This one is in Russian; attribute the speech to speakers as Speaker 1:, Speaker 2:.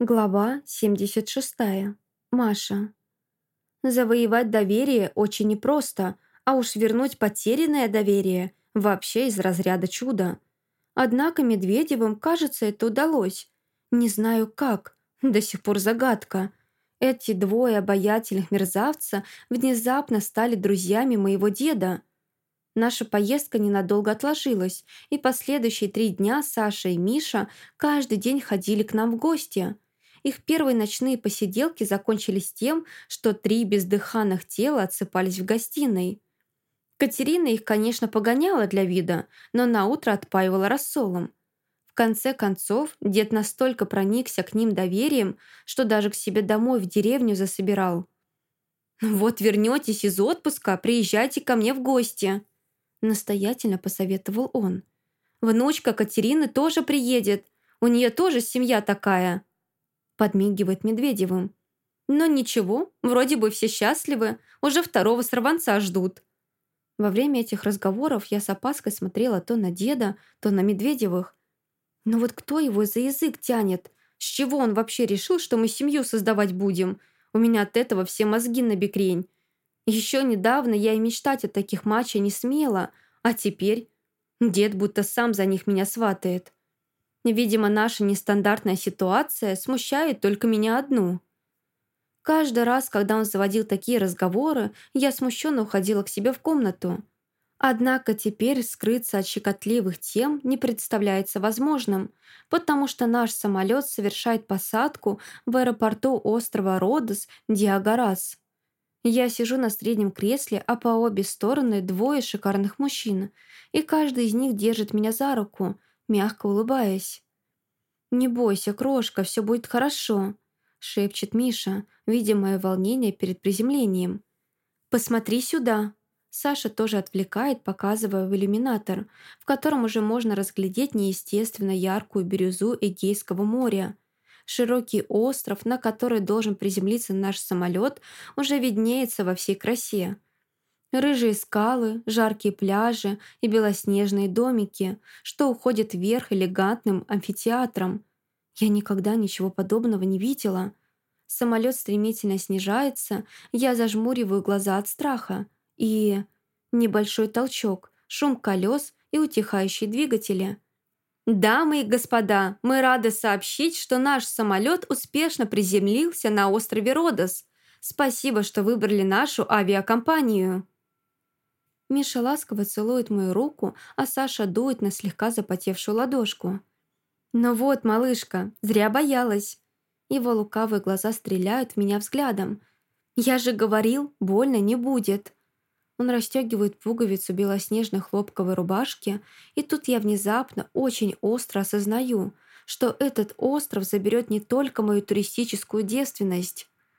Speaker 1: Глава 76. Маша. Завоевать доверие очень непросто, а уж вернуть потерянное доверие вообще из разряда чуда. Однако Медведевым, кажется, это удалось. Не знаю как, до сих пор загадка. Эти двое обаятельных мерзавца внезапно стали друзьями моего деда. Наша поездка ненадолго отложилась, и последующие три дня Саша и Миша каждый день ходили к нам в гости – их первые ночные посиделки закончились тем, что три бездыханных тела отсыпались в гостиной. Катерина их, конечно, погоняла для вида, но наутро отпаивала рассолом. В конце концов, дед настолько проникся к ним доверием, что даже к себе домой в деревню засобирал. «Вот вернетесь из отпуска, приезжайте ко мне в гости», настоятельно посоветовал он. «Внучка Катерины тоже приедет, у нее тоже семья такая» подмигивает Медведевым. Но ничего, вроде бы все счастливы, уже второго сорванца ждут. Во время этих разговоров я с опаской смотрела то на деда, то на Медведевых. Но вот кто его за язык тянет? С чего он вообще решил, что мы семью создавать будем? У меня от этого все мозги на бекрень. Еще недавно я и мечтать о таких матчах не смела, а теперь дед будто сам за них меня сватает. Видимо, наша нестандартная ситуация смущает только меня одну. Каждый раз, когда он заводил такие разговоры, я смущенно уходила к себе в комнату. Однако теперь скрыться от щекотливых тем не представляется возможным, потому что наш самолет совершает посадку в аэропорту острова Родос Диагарас. Я сижу на среднем кресле, а по обе стороны двое шикарных мужчин, и каждый из них держит меня за руку – мягко улыбаясь. «Не бойся, крошка, все будет хорошо», — шепчет Миша, видя мое волнение перед приземлением. «Посмотри сюда». Саша тоже отвлекает, показывая в иллюминатор, в котором уже можно разглядеть неестественно яркую бирюзу Эгейского моря. Широкий остров, на который должен приземлиться наш самолет, уже виднеется во всей красе. Рыжие скалы, жаркие пляжи и белоснежные домики, что уходят вверх элегантным амфитеатром. Я никогда ничего подобного не видела. Самолет стремительно снижается, я зажмуриваю глаза от страха. И небольшой толчок, шум колес и утихающие двигатели. «Дамы и господа, мы рады сообщить, что наш самолет успешно приземлился на острове Родос. Спасибо, что выбрали нашу авиакомпанию». Миша ласково целует мою руку, а Саша дует на слегка запотевшую ладошку. «Ну вот, малышка, зря боялась». Его лукавые глаза стреляют в меня взглядом. «Я же говорил, больно не будет». Он расстегивает пуговицу белоснежной хлопковой рубашки, и тут я внезапно очень остро осознаю, что этот остров заберет не только мою туристическую девственность,